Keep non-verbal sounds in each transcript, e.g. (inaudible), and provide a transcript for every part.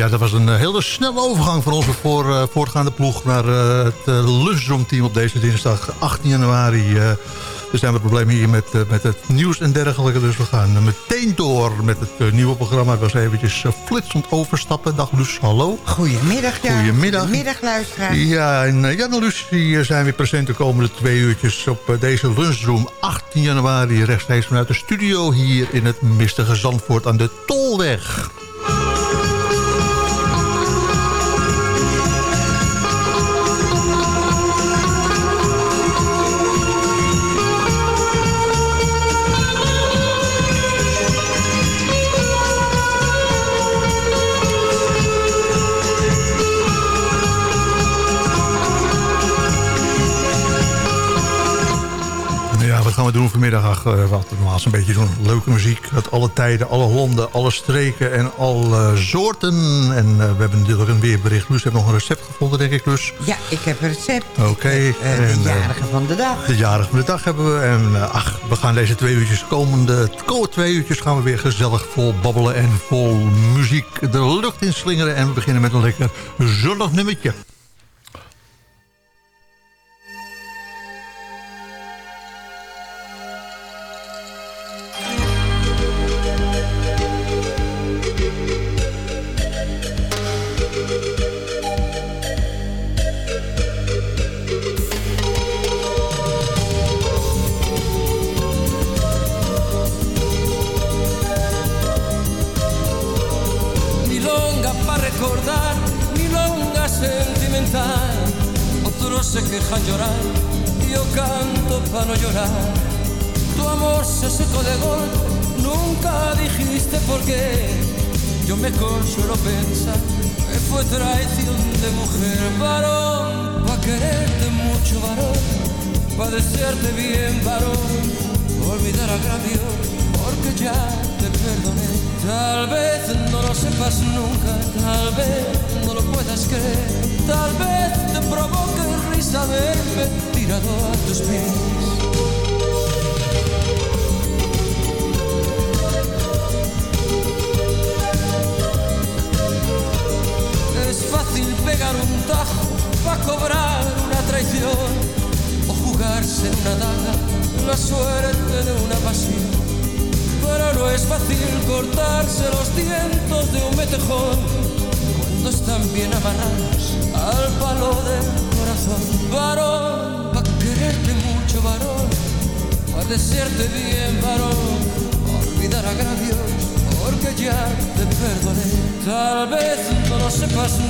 Ja, dat was een eh, hele snelle overgang van onze voor, uh, voortgaande ploeg... naar uh, het uh, lunchroom-team op deze dinsdag 18 januari. er zijn wat problemen hier met, met het nieuws en dergelijke. Dus we gaan meteen door met het nieuwe programma. Ik was eventjes flitsend overstappen. Dag Luus, hallo. Goedemiddag, ja. Goedemiddag. Goedemiddag, luisteraars. Ja, en Jan en Luus die zijn weer present de komende twee uurtjes... op deze lunchroom 18 januari. Rechtstreeks vanuit de studio hier in het mistige Zandvoort aan de Tolweg. Gaan we doen vanmiddag? Uh, wat normaal is een beetje zo'n leuke muziek. Uit alle tijden, alle landen, alle streken en alle soorten. En uh, we hebben natuurlijk een weerbericht. Luus heeft nog een recept gevonden, denk ik, Luus. Ja, ik heb een recept. Oké. Okay. Uh, de jarige van de dag. De jarige van de dag hebben we. En ach, we gaan deze twee uurtjes komende... komende twee uurtjes gaan we weer gezellig vol babbelen en vol muziek de lucht in slingeren. En we beginnen met een lekker zonnig nummertje.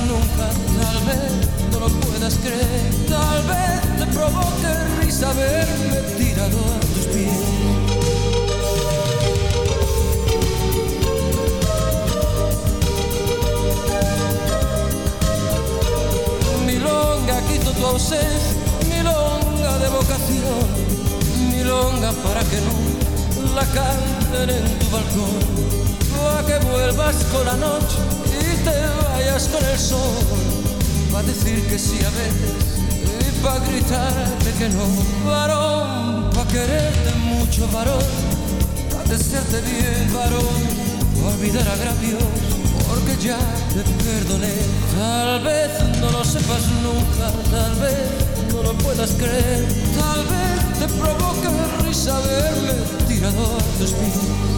Nunca, tal vez no lo puedas creer, tal vez te provoque risa verme tirado a tus pies. quito tu ausencia, milonga de vocación, milonga para que no la canten en tu balcón, para que vuelvas con la noche te vayas con el sol, para decir que sí a veces y para gritarte que no, varón, para quererte mucho, varón, para desearte bien, varón, para olvidar agravios porque ya te perdoné. Tal vez no lo sepas nunca, tal vez no lo puedas creer, tal vez te provoque risa verme tirado a tus pies.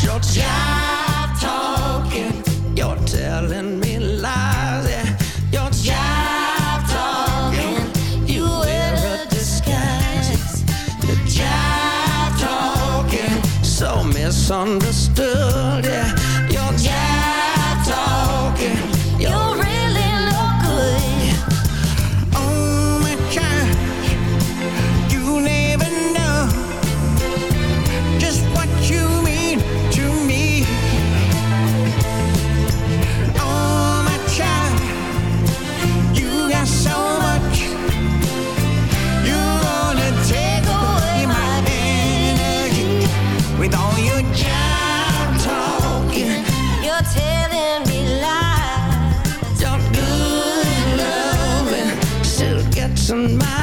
That's your job talking. You're telling me lies. Yeah. Talking. You wear a disguise. The talking. So misunderstood. somebody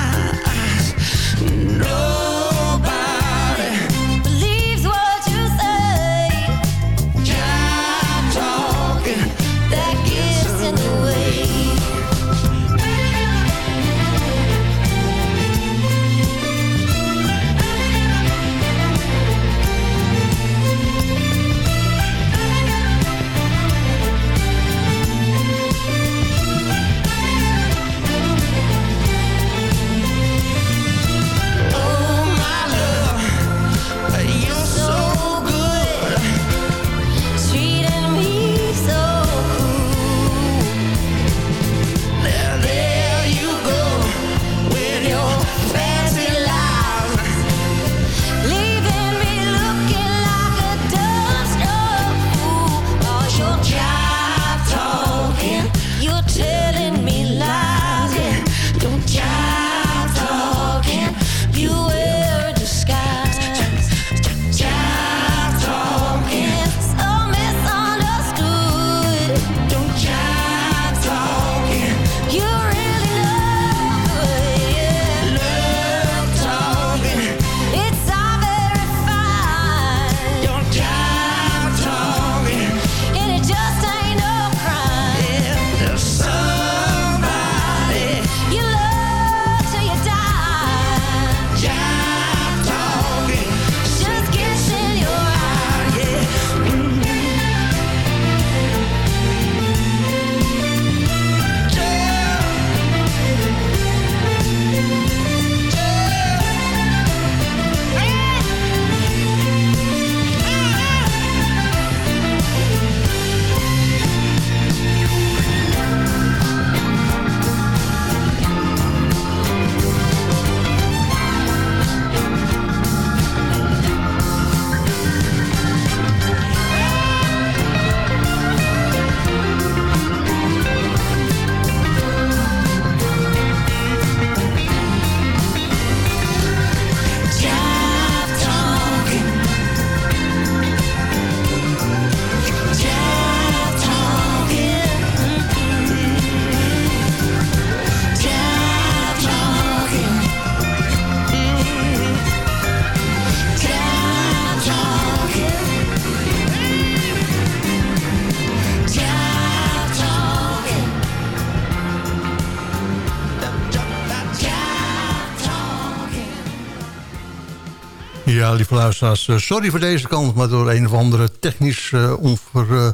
luisteraars, eh, sorry voor deze kant... maar door een of andere technisch uh, onver, uh,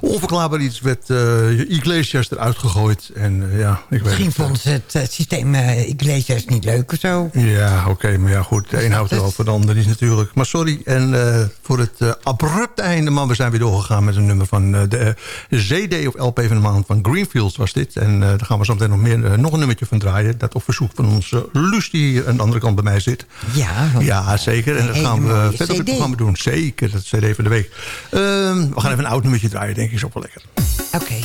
onverklaarbaar iets... werd uh, Iglesias eruit gegooid. En, ja, ik Misschien vond ze het, het systeem Iglesias niet leuk of zo. Ja, oké, okay, maar ja, goed. De een houdt er wel voor de ander is natuurlijk. Maar sorry, en voor het abrupte einde... maar we zijn weer doorgegaan met een nummer van de CD of LP van de maand van Greenfields was dit. En daar gaan we zo meteen nog, meer, nog een nummertje van draaien. Dat op verzoek van onze Luus die hier aan de andere kant bij mij zit. Ja, ja zeker. En dat gaan we verder op het programma doen. Zeker, dat CD van de week. Uh, we gaan even een oud nummertje draaien, denk ik denk ik lekker. Oké. Okay.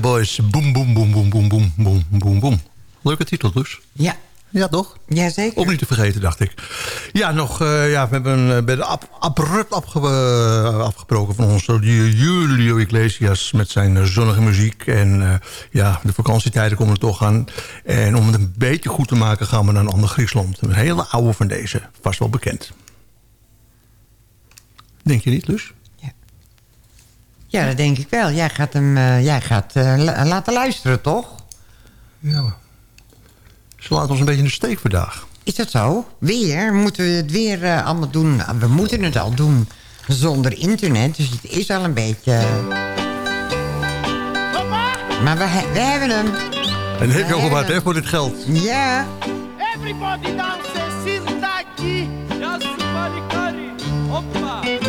Boys. Boom, boom, boom, boom, boom, boom, boem, boem, boem. Leuke titel dus. Ja. Ja, toch? Jazeker. Om niet te vergeten, dacht ik. Ja, nog, eh, ja, we hebben eh, bij abrupt eh, afgebroken van onze Julio Iglesias... met zijn zonnige muziek. En ja, de vakantietijden komen er toch aan. En om het een beetje goed te maken gaan we naar een ander Grieksland. Een hele oude van deze, vast wel bekend. Denk je niet, Lus? Ja, dat denk ik wel. Jij gaat hem uh, jij gaat, uh, laten luisteren, toch? Ja. Ze laten ons een beetje in de steek vandaag. Is dat zo? Weer? Moeten we het weer uh, allemaal doen? Nou, we moeten het al doen zonder internet. Dus het is al een beetje... Maar we, we hebben hem. En heb je ook wat hè, voor dit geld. Ja. Everybody dance, sirtaki. Yasumalikari. Hoppa. Hoppa.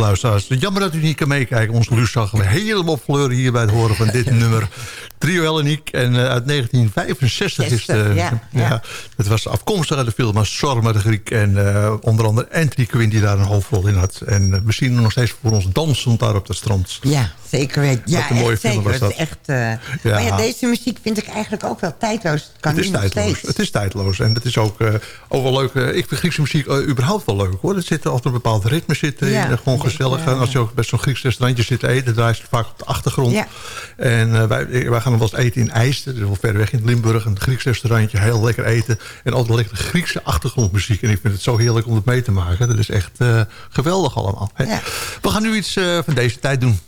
Luisteraars. Jammer dat u niet kan meekijken. Ons Luus zag helemaal fleuren hier bij het horen van dit (laughs) nummer. Trio Helleniek. En uh, uit 1965 is het. Uh, ja, ja. Het was afkomstig uit de film als Sorma de Griek. En uh, onder andere Anthony Quinn die daar een hoofdrol in had. En we zien hem nog steeds voor ons dansend daar op het strand. Ja, zeker weten. Ja, Wat een mooie film zeker. was dat. Echt, ja. Maar ja, deze muziek vind ik eigenlijk ook wel tijdloos. Het kan het is tijdloos. steeds. Het is tijdloos. En het is ook, ook wel leuk. ik vind Griekse muziek überhaupt wel leuk hoor. Er zit altijd een bepaald ritme zitten. Ja, gewoon gezellig. En als je ook bij zo'n Grieks restaurantje zit te eten, draait het vaak op de achtergrond. En wij, wij gaan wel eens eten in IJsden. Dus wel ver weg in Limburg. Een Grieks restaurantje. Heel lekker eten. En altijd lekker Griekse achtergrondmuziek. En ik vind het zo heerlijk om het mee te maken. Dat is echt uh, geweldig allemaal. Hè? Ja. We gaan nu iets uh, van deze tijd doen.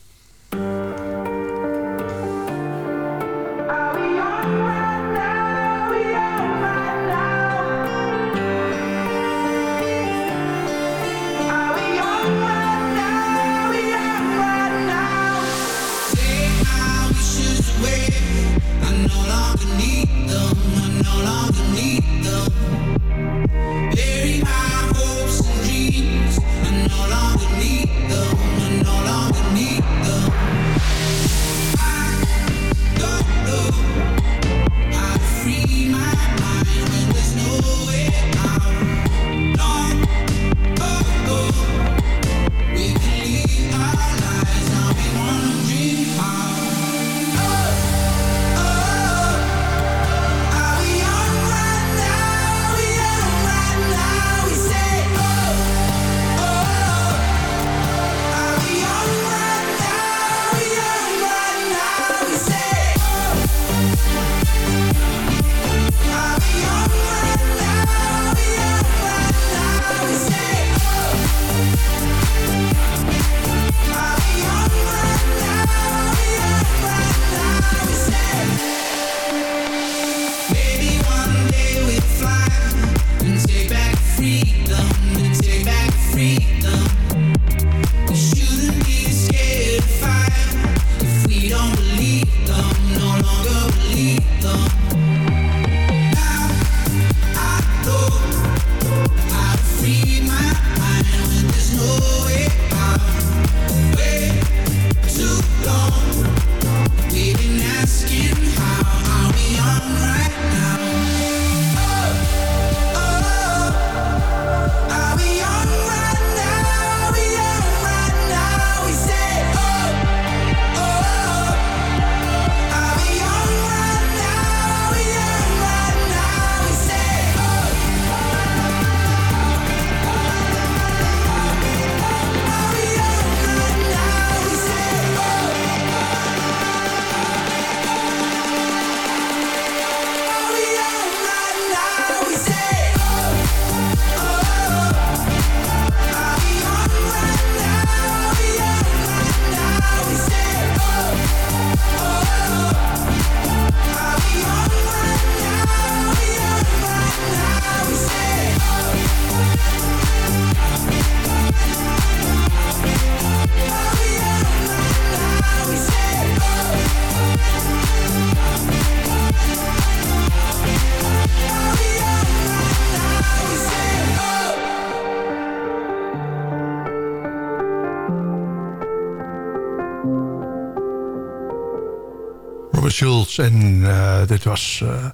En uh, dit was uh,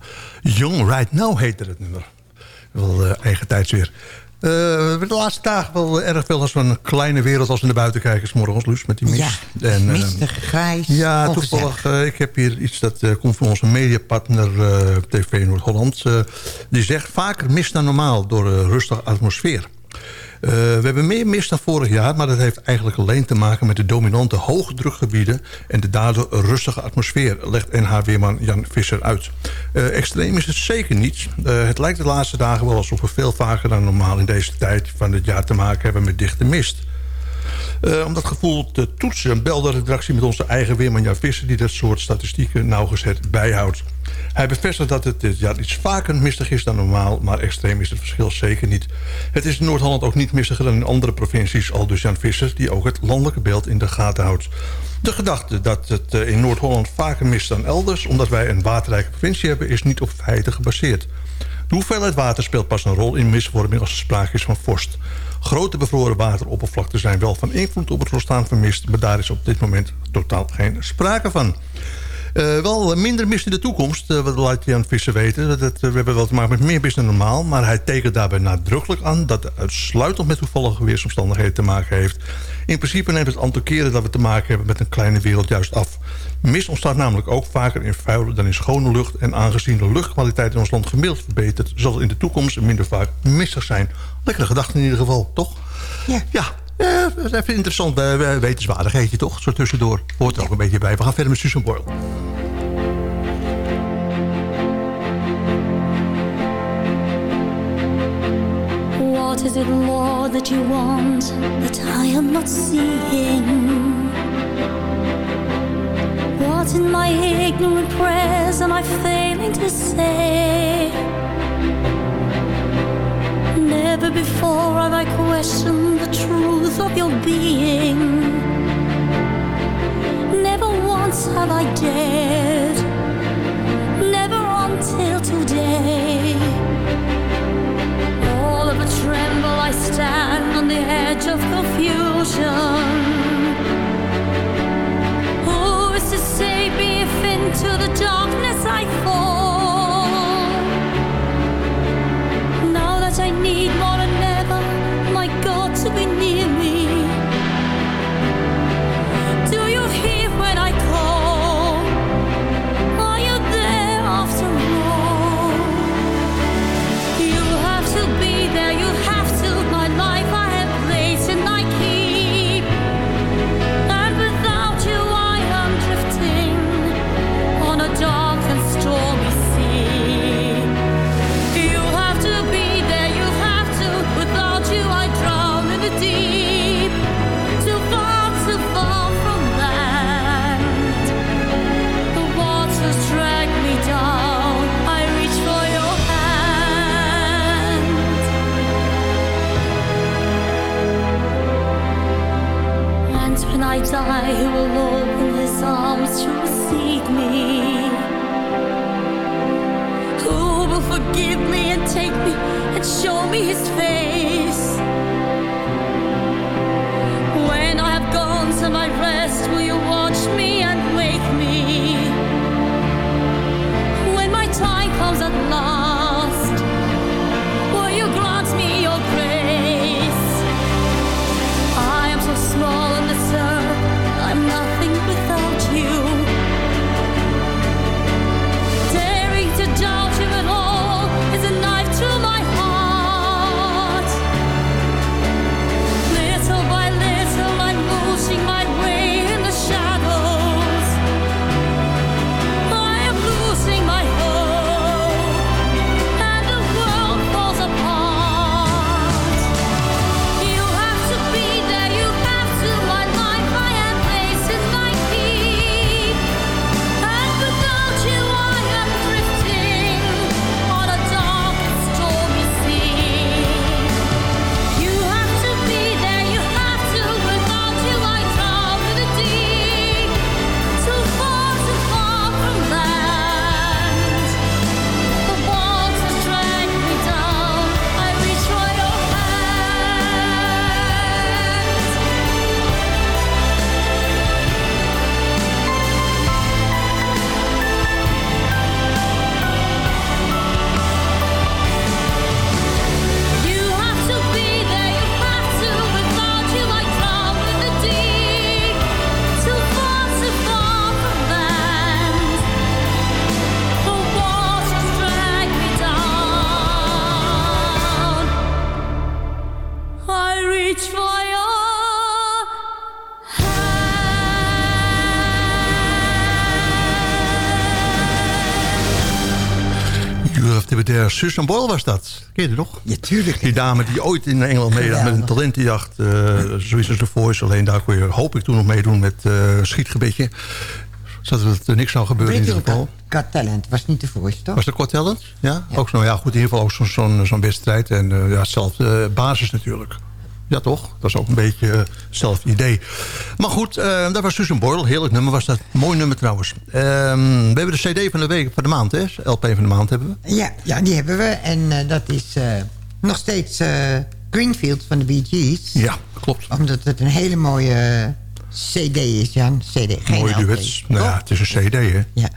Young Right Now heette het nummer. Wel uh, eigen tijds weer. de laatste dagen wel erg veel als we een kleine wereld als we naar buiten kijken. morgens, Luus, met die mist. Ja, en, mistig, grijs. Ja, toevallig. ik heb hier iets dat komt van onze mediapartner TV Noord-Holland. die zegt vaker mist dan normaal door een rustige atmosfeer. Uh, we hebben meer mist dan vorig jaar, maar dat heeft eigenlijk alleen te maken met de dominante hoge drukgebieden en de daardoor rustige atmosfeer, legt NH-weerman Jan Visser uit. Uh, extreem is het zeker niet. Uh, het lijkt de laatste dagen wel alsof we veel vaker dan normaal in deze tijd van het jaar te maken hebben met dichte mist. Uh, om dat gevoel te toetsen belde de redactie met onze eigen weerman Jan Visser... die dat soort statistieken nauwgezet bijhoudt. Hij bevestigt dat het dit jaar iets vaker mistig is dan normaal... maar extreem is het verschil zeker niet. Het is in Noord-Holland ook niet mistiger dan in andere provincies... al dus Jan Visser, die ook het landelijke beeld in de gaten houdt. De gedachte dat het in Noord-Holland vaker mist dan elders... omdat wij een waterrijke provincie hebben... is niet op feiten gebaseerd. De hoeveelheid water speelt pas een rol in misvorming als er sprake is van vorst. Grote bevroren wateroppervlakten zijn wel van invloed op het ontstaan van mist... maar daar is op dit moment totaal geen sprake van. Uh, wel minder mist in de toekomst, uh, wat laat Jan Visser weten. Dat, we hebben wel te maken met meer mist dan normaal... maar hij tekent daarbij nadrukkelijk aan... dat het uitsluitend met toevallige weersomstandigheden te maken heeft. In principe neemt het aantal keren dat we te maken hebben... met een kleine wereld juist af. Mist ontstaat namelijk ook vaker in vuile dan in schone lucht... en aangezien de luchtkwaliteit in ons land gemiddeld verbetert... zal in de toekomst minder vaak mistig zijn. Lekkere gedachte in ieder geval, toch? Ja. Ja, ja, dat is even interessant wetenswaardigheidje, toch? Zo tussendoor. Hoort er ook een beetje bij. We gaan verder met Susan Boyle. What is it, Lord, that you want that I am not seeing? What in my ignorant prayers am I failing to say? Never before have I questioned the truth of your being. Never once have I dared. Never until today. All of a tremble, I stand on the edge of confusion. Who is to save me if into the darkness I fall? Need more when I will open His arms to receive me. Who will forgive me and take me and show me His face? When I have gone to my rest, will you watch me and wake me? When my time comes at last, Susan Boyle was dat. Ken je nog? Ja, tuurlijk. Die dame die ooit in Engeland meedeed met een talentenjacht. Uh, zoiets als de Voice. Alleen daar kon je, hoop ik, toen nog meedoen met eh schietgebedje. Zodat er niks zou gebeuren in ieder geval. Got Talent was niet de voorste, toch? Was dat Got Talent? Ja? Ook zo, ja, goed, in ieder geval ook zo'n wedstrijd. En eh, ja, hetzelfde eh, basis natuurlijk. Ja, toch? Dat is ook een beetje uh, hetzelfde idee. Maar goed, uh, dat was Susan Boyle. Heerlijk nummer was dat. Mooi nummer trouwens. Uh, we hebben de cd van de week van de maand, hè? LP van de maand hebben we. Ja, ja die hebben we. En dat is nog steeds Greenfield van de Bee Gees. Ja, klopt. Omdat het een hele mooie cd is, ja. CD, geen Mooie duets. Nou ja, het is een cd, hè? Ja.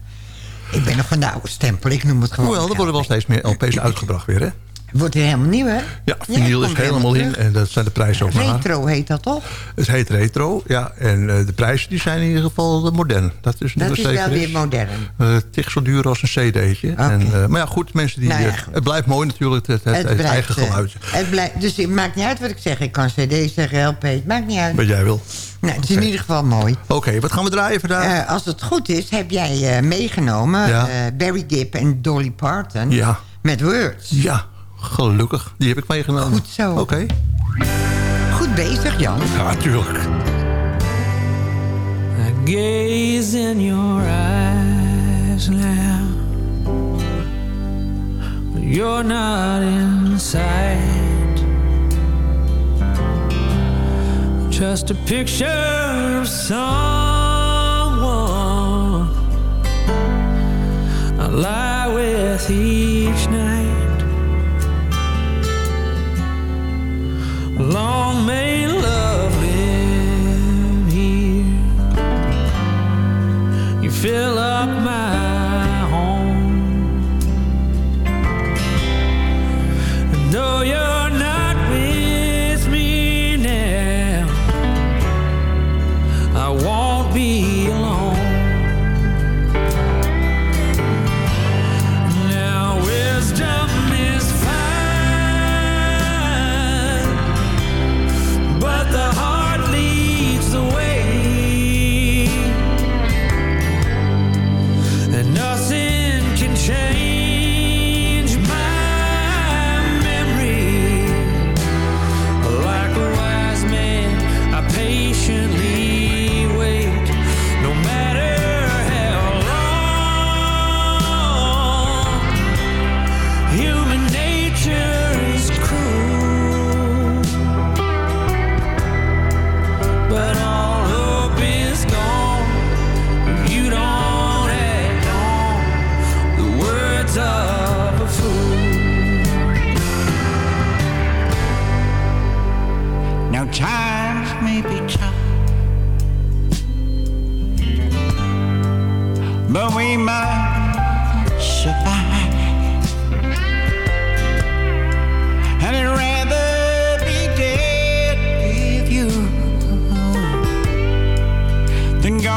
Ik ben nog van de oude stempel. Ik noem het gewoon Hoewel, er worden wel steeds meer LP's uitgebracht weer, hè? Wordt helemaal nieuw, hè? Ja, vinyl is helemaal in. En dat zijn de prijzen ook naar. Retro heet dat toch? Het heet retro, ja. En uh, de prijzen die zijn in ieder geval modern. Dat is, dat is wel weer modern. Uh, het is zo duur als een cd'tje. Okay. En, uh, maar ja, goed, mensen die... Nou ja, goed. Het blijft mooi natuurlijk, het, het, het, het blijft, eigen geluid. Het blijft, dus het maakt niet uit wat ik zeg. Ik kan cd zeggen, LP, het maakt niet uit. Wat jij wil. Nou, het is okay. in ieder geval mooi. Oké, okay, wat gaan we draaien vandaag? als het goed is, heb jij meegenomen ja. Barry Gibb en Dolly Parton ja. met Words. Ja, Gelukkig, die heb ik meegenomen. Goed zo. Oké. Okay. Goed bezig, Jan. Ja, tuurlijk. I gaze in your eyes now But you're not in sight Just a picture of someone I lie with each night Long may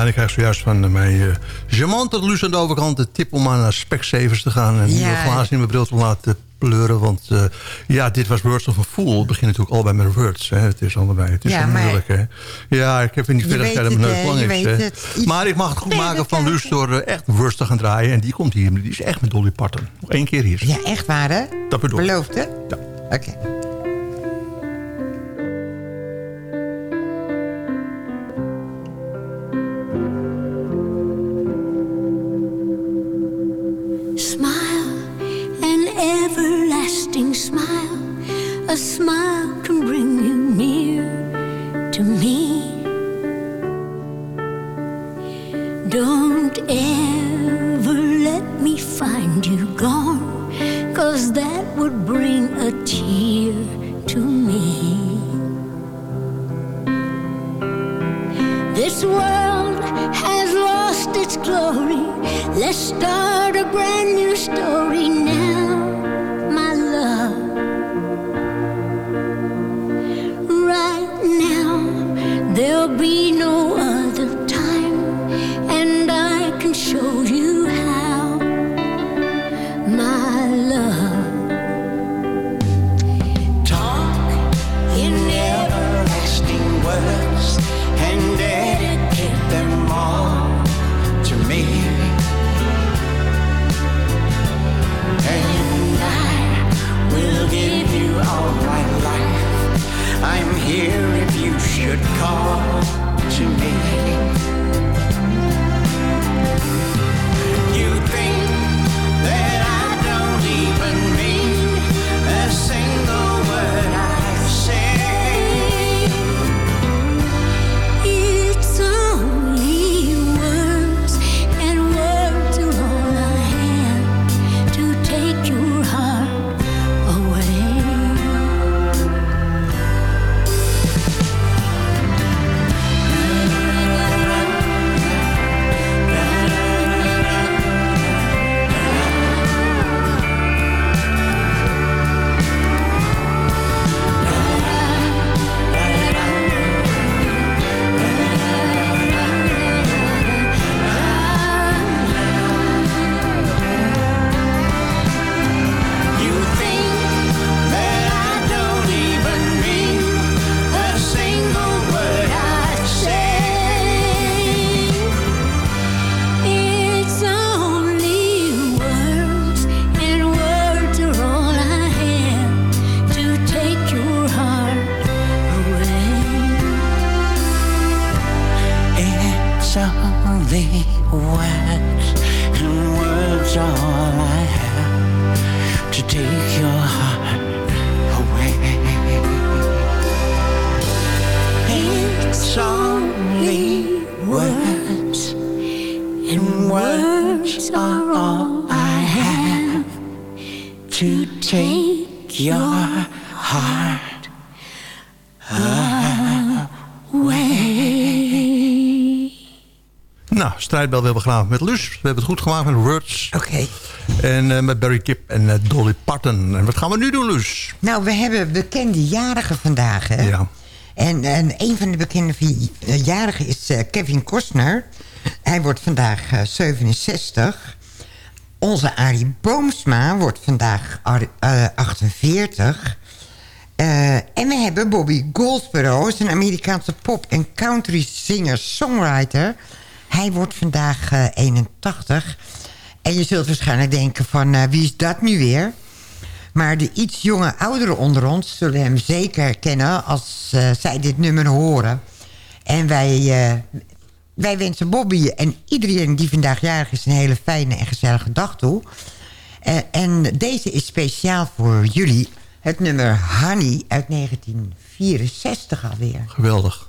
Ja, en ik krijg zojuist van mijn uh, charmante Luus aan de overkant... de tip om aan naar Specsavers te gaan... en Ja. nieuwe glazen in mijn bril te laten pleuren. Want uh, ja, dit was Words of a Fool. Het begint natuurlijk allebei met words. Hè. Het is allebei. Het is Ja, maar- hè. Ja, ik heb niet Je verder het, Mijn neus lang is, hè. Iets Maar ik mag het goed verder maken van. Luus... door uh, echt words te gaan draaien. En die komt hier. Die is echt met Dolly Parton. Nog één keer hier. Ja, echt waar, hè? Dat bedoel ik. Beloofd, hè? Ja. Oké. Strijdbel weer begraven met Luus. We hebben het goed gemaakt met words. Oké. En eh, met Barry Kip en eh, Dolly Parton. En wat gaan we nu doen, Luus? Nou, we hebben bekende jarigen vandaag, hè? Ja. En, en een van de bekende eh, jarigen is Kevin Costner. Hij wordt vandaag eh, 67. Onze Arie Boomsma wordt vandaag ar- eh, 48. Eh, en we hebben Bobby Goldsboro, is een Amerikaanse pop- en country singer-songwriter. Hij wordt vandaag eh, 81. En je zult waarschijnlijk denken van, eh, wie is dat nu weer? Maar de iets jonge ouderen onder ons zullen hem zeker herkennen... als eh, zij dit nummer horen. En wij, eh, wij wensen Bobby en iedereen die vandaag jarig is... een hele fijne en gezellige dag toe. Eh, en deze is speciaal voor jullie. Het nummer Honey uit 1964 alweer. Geweldig.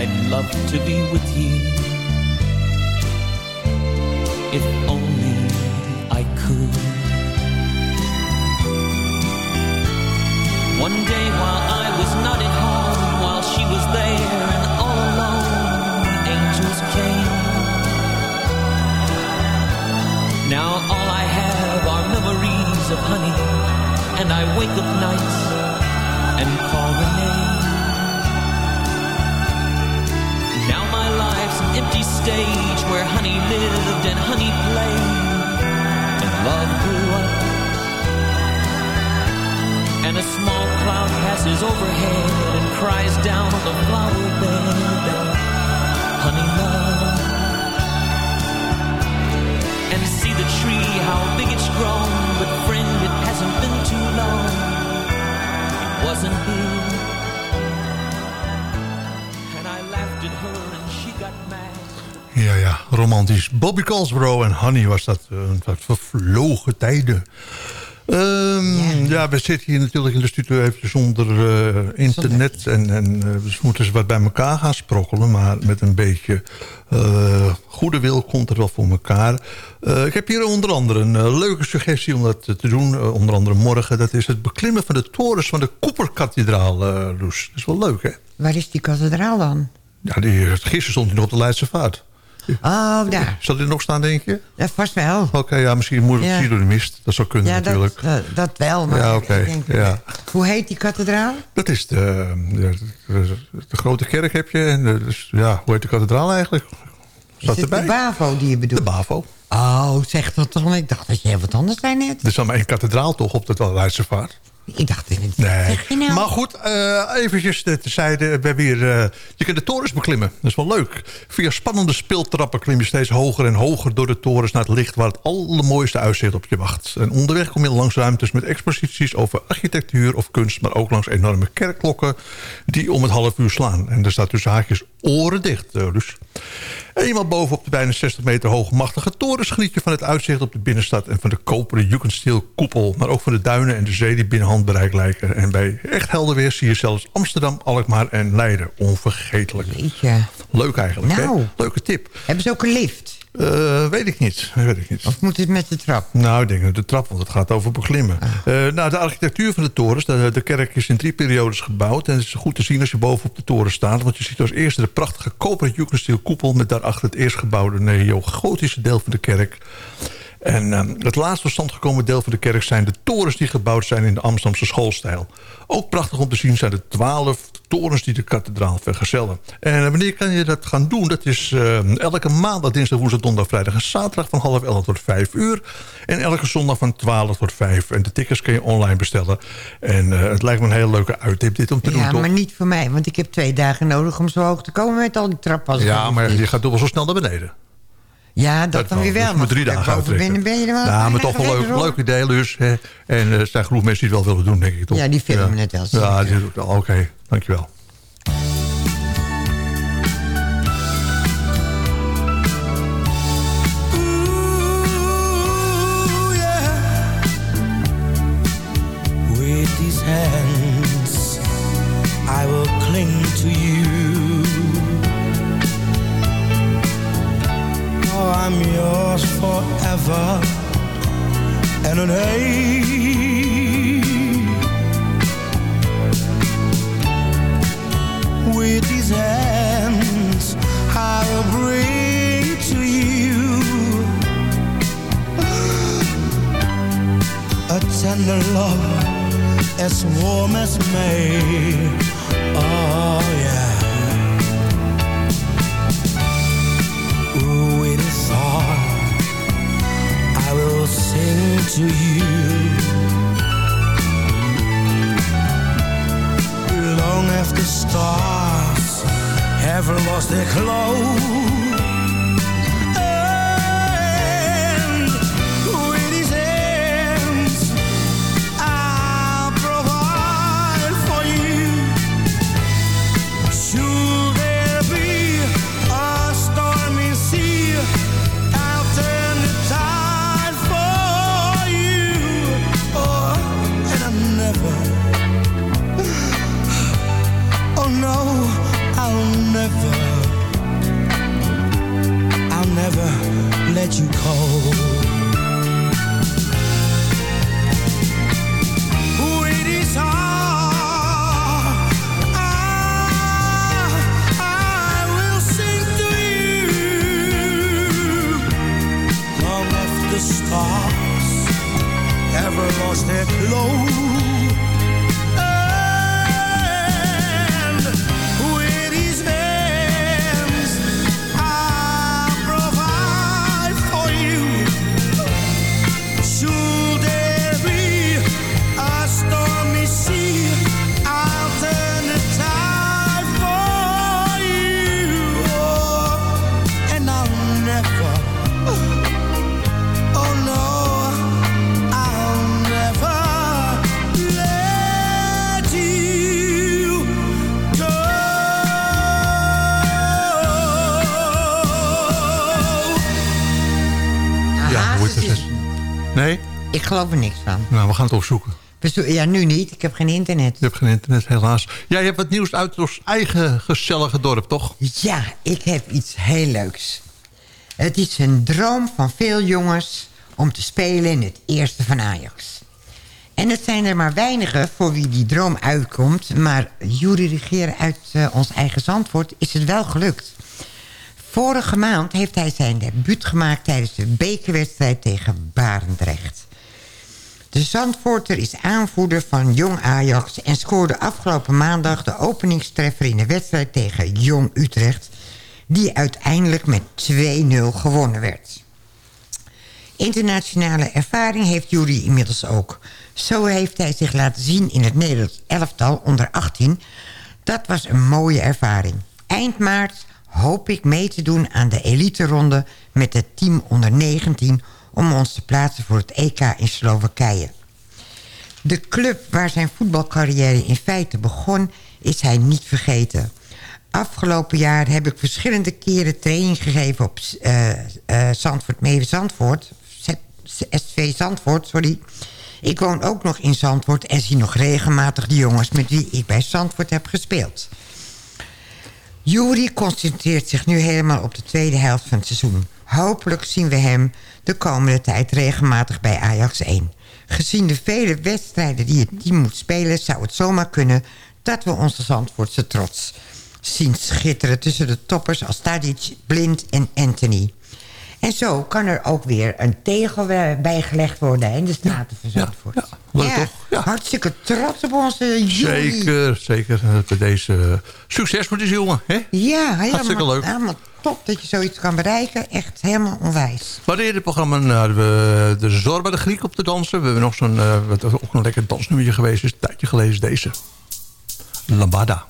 I'd love to be with you. If only I could. One day while I was not at home, while she was there and all alone, the angels came. Now all I have are memories of honey, and I wake up nights and call her name. Empty stage where honey lived and honey played, and love grew up. And a small cloud passes overhead and cries down on the flower bed, honey love and see the tree, how big it's grown. But friend, it hasn't been too long. It wasn't big. And I laughed at her Ja, ja, romantisch. Bobby Colsbro en Honey was dat. Uh, dat vervlogen tijden. Um, ja. ja. we zitten hier natuurlijk in de studio even zonder uh, internet. En, en uh, we moeten ze wat bij elkaar gaan sprokkelen. Maar met een beetje uh, goede wil komt het wel voor elkaar. ik heb hier onder andere een leuke suggestie om dat te doen. onder andere morgen. Dat is het beklimmen van de torens van de Koeperkathedraal, Loes. Dat is wel leuk, hè? Waar is die kathedraal dan? Ja, die, gisteren stond hij nog op de Leidse Vaart. Oh, daar. Zal die er nog staan, denk je? Ja, vast wel. Oké, okay, ja, misschien moet het ja. door de mist. Dat zou kunnen ja, natuurlijk. Dat, uh, dat wel, maar ja, okay. denk, ja. Hoe heet die kathedraal? Dat is de, de, de, de grote kerk heb je. En dus, ja, hoe heet de kathedraal eigenlijk? Staat is erbij? de BAVO die je bedoelt? De BAVO. Oh, zeg dat dan. Ik dacht dat je wat anders zei net. Er is dan maar één kathedraal toch op de Leidse vaart? Ik dacht, wat nee. nou? Maar goed, uh, eventjes terzijde. We hebben hier, uh, je kunt de torens beklimmen. Dat is wel leuk. Via spannende speeltrappen klim je steeds hoger en hoger door de torens... naar het licht waar het allermooiste uitzicht op je wacht. En onderweg kom je langs ruimtes met exposities over architectuur of kunst... maar ook langs enorme kerkklokken die om het half uur slaan. En er staat tussen haakjes oren dicht. Uh, Eenmaal bovenop de bijna 60 meter hoge machtige torens... geniet je van het uitzicht op de binnenstad... en van de koperen Jugendstil koepel... maar ook van de duinen en de zee die binnen handbereik lijken. En bij echt helder weer zie je zelfs Amsterdam, Alkmaar en Leiden. Onvergetelijk. Jeetje. Leuk eigenlijk, nou, hè? Leuke tip. Hebben ze ook een lift? Uh, weet ik niet. Weet ik niet. Of moet het met de trap? Nou, ik denk de trap, want het gaat over beklimmen. Ah. Uh, nou, de architectuur van de torens. De, de, kerk is in drie periodes gebouwd. En het is goed te zien als je boven op de toren staat. Want je ziet als eerste de prachtige koperen Jugendstil koepel... met daarachter het eerst gebouwde neogotische deel van de kerk. En ehm, het laatst tot stand gekomen deel van de kerk zijn de torens die gebouwd zijn in de Amsterdamse schoolstijl. Ook prachtig om te zien zijn de twaalf torens die de kathedraal vergezellen. En eh, wanneer kan je dat gaan doen? Dat is eh, elke maandag, dinsdag, woensdag, donderdag, vrijdag en zaterdag van half elf tot vijf uur. En elke zondag van 12 tot 5. En de tickets kun je online bestellen. En eh, het lijkt me een hele leuke uittip dit om te doen, Ja, toch? maar niet voor mij, want ik heb twee dagen nodig om zo hoog te komen met al die trappen. Ja, maar je gaat toch wel zo snel naar beneden. Ja, dat, dan weer wel. Dus moet drie maar dagen uittrekken. ben je er wel. Ja, maar toch wel leuk, leuk idee dus. Hè. En eh, er zijn genoeg mensen die het wel willen doen, denk ik toch? Ja, die filmen het wel, Ja, die. Oké, dankjewel. Ooh, yeah. With these hands, I will cling to you. I'm yours forever and a day. With these hands, I will bring to you a tender love as warm as May. Oh yeah. I will sing to you. Long after stars have lost their glow. below. Geloof er niks van. Nou, we gaan het opzoeken. Ja, nu niet. Ik heb geen internet. Je hebt geen internet, helaas. Ja, je hebt wat nieuws uit ons eigen gezellige dorp, toch? Ja, ik heb iets heel leuks. Het is een droom van veel jongens om te spelen in het eerste van Ajax. En het zijn er maar weinigen voor wie die droom uitkomt... maar Jury Regeren uit eh, ons eigen Zandvoort is het wel gelukt. Vorige maand heeft hij zijn debuut gemaakt... tijdens de bekerwedstrijd tegen Barendrecht. De Zandvoorter is aanvoerder van Jong Ajax... en scoorde afgelopen maandag de openingstreffer in de wedstrijd tegen Jong Utrecht... die uiteindelijk met 2-0 gewonnen werd. Internationale ervaring heeft Jury inmiddels ook. Zo heeft hij zich laten zien in het Nederlands elftal onder 18. Dat was een mooie ervaring. Eind maart hoop ik mee te doen aan de elite-ronde... met het team onder 19 om ons te plaatsen voor het EK in Slowakije. De club waar zijn voetbalcarrière in feite begon... is hij niet vergeten. Afgelopen jaar heb ik verschillende keren training gegeven... op eh eh Zandvoort, Zandvoort. SV Zandvoort, sorry. Ik woon ook nog in Zandvoort... en zie nog regelmatig de jongens met wie ik bij Zandvoort heb gespeeld. Jury concentreert zich nu helemaal op de tweede helft van het seizoen. Hopelijk zien we hem de komende tijd regelmatig bij Ajax 1. Gezien de vele wedstrijden die het team moet spelen... zou het zomaar kunnen dat we onze Zandvoortse trots zien schitteren... tussen de toppers als Tadic, Blind en Anthony. En zo kan er ook weer een tegel bij- bijgelegd worden... en de straten van Ja, Zandvoort. ja, leuk toch? Ja. Hartstikke trots op onze Julie. Zeker, zeker. Bij deze eh, succes met deze jongen. Hè? Ja, helemaal, Hartstikke leuk. helemaal top dat je zoiets kan bereiken. Echt helemaal onwijs. Maar dit programma nou, hadden we de Zorba de Griek op te dansen. We hebben nog zo'n, eh, wat ook een lekker dansnummertje geweest. is een tijdje geleden deze. Lambada.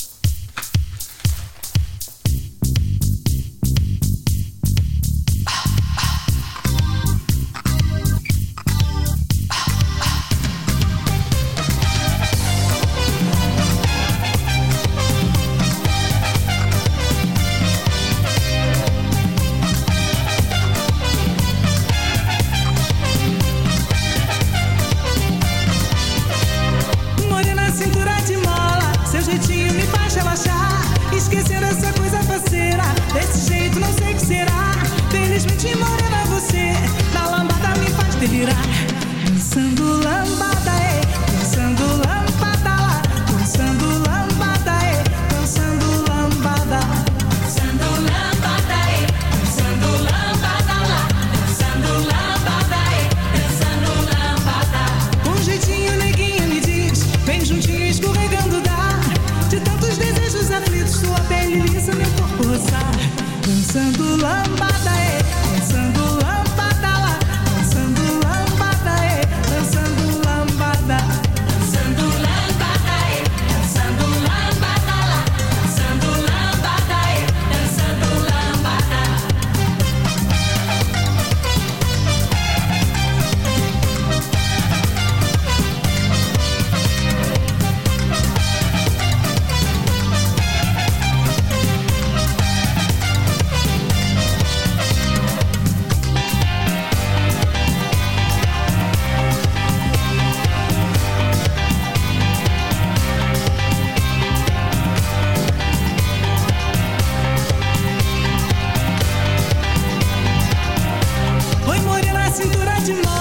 Cintura de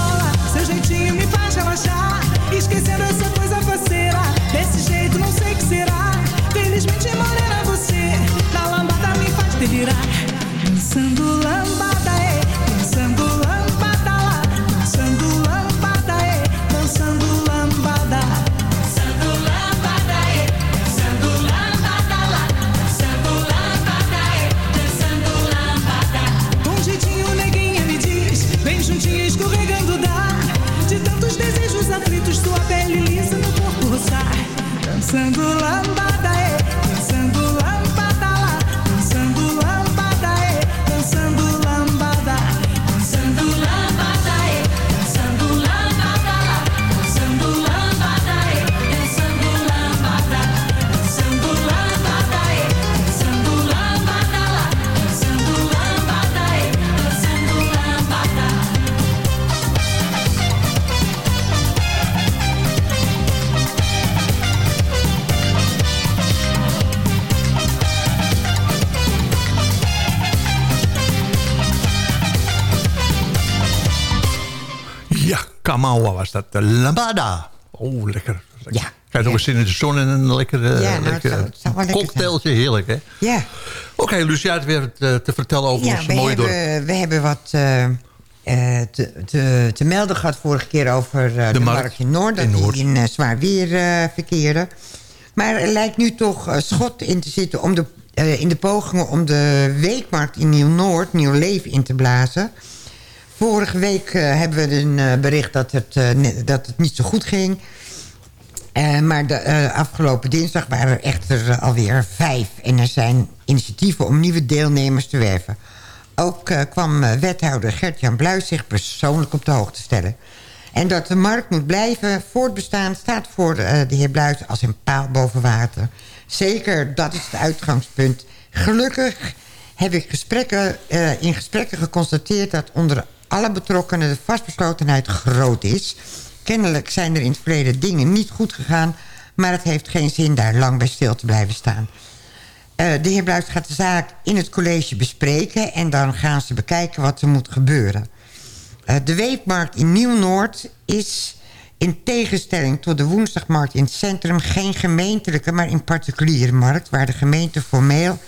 was dat. De Lambada. Oh, lekker. Ja. Krijg je nog eens in de zon en een lekker, eh, Ja, nou, het lekker zou- het zou wel lekker cocktailtje. Heerlijk, hè? Ja. Oké, Lucia, het weer eh, te vertellen over Ja, ons we mooie dorp. we hebben wat eh, eh, te, te, te melden gehad vorige keer over de, markt markt in Noord. Dat in Noord. die in zwaar weer eh, verkeerde. Maar er lijkt nu toch schot in te zitten om de, in de pogingen om de weekmarkt in Nieuw-Noord nieuw leven in te blazen. Vorige week eh, hebben we een eh, bericht dat het, eh, dat het niet zo goed ging. Maar de afgelopen dinsdag waren er echter alweer vijf. En er zijn initiatieven om nieuwe deelnemers te werven. Ook kwam wethouder Gert-Jan Bluis zich persoonlijk op de hoogte stellen. En dat de markt moet blijven voortbestaan... staat voor de heer Bluis als een paal boven water. Zeker, dat is het uitgangspunt. Gelukkig heb ik gesprekken, in gesprekken geconstateerd... dat onder alle betrokkenen de vastbeslotenheid groot is. Kennelijk zijn er in het verleden dingen niet goed gegaan... maar het heeft geen zin daar lang bij stil te blijven staan. Eh, de heer Bluis gaat de zaak in het college bespreken... en dan gaan ze bekijken wat er moet gebeuren. Eh, de weekmarkt in Nieuw-Noord is in tegenstelling tot de woensdagmarkt in het centrum... geen gemeentelijke, maar een particuliere markt... waar de gemeente formeel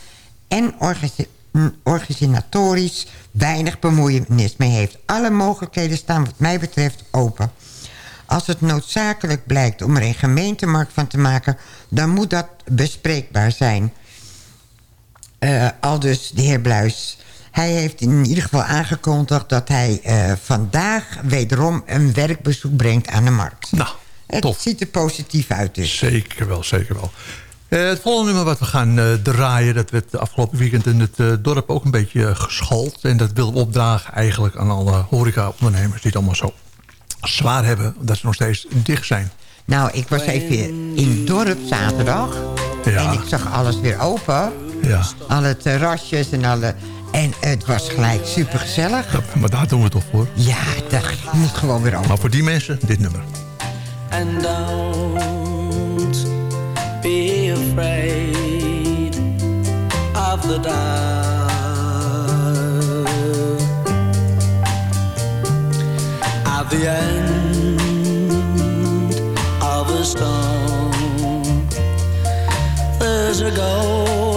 en organisatorisch weinig bemoeienis mee heeft. Alle mogelijkheden staan wat mij betreft open. Als het noodzakelijk blijkt om er een gemeentemarkt van te maken... dan moet dat bespreekbaar zijn. Uh, al dus de heer Bluis. Hij heeft in ieder geval aangekondigd dat hij uh, vandaag wederom een werkbezoek brengt aan de markt. Nou, het ziet er positief uit dus. Zeker wel, zeker wel. Uh, het volgende nummer wat we gaan uh, draaien... dat werd afgelopen weekend in het uh, dorp ook een beetje geschald. En dat willen we opdragen eigenlijk aan alle horeca-ondernemers... die het allemaal zo zwaar hebben, dat ze nog steeds dicht zijn. Nou, ik was even in het dorp zaterdag. Ja. En ik zag alles weer open. Ja. Alle terrasjes en alle... En het was gelijk super gezellig. Ja, maar daar doen we het toch voor? Ja, dat moet gewoon weer open. Maar voor die mensen, dit nummer. Don't be afraid of the dark. At the end of a storm, there's a golden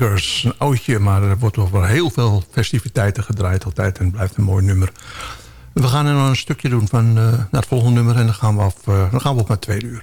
Een oudje, maar er wordt over heel veel festiviteiten gedraaid altijd. En het blijft een mooi nummer. We gaan er nog een stukje doen van, uh, naar het volgende nummer. En dan gaan we, af, uh, dan gaan we op naar twee uur.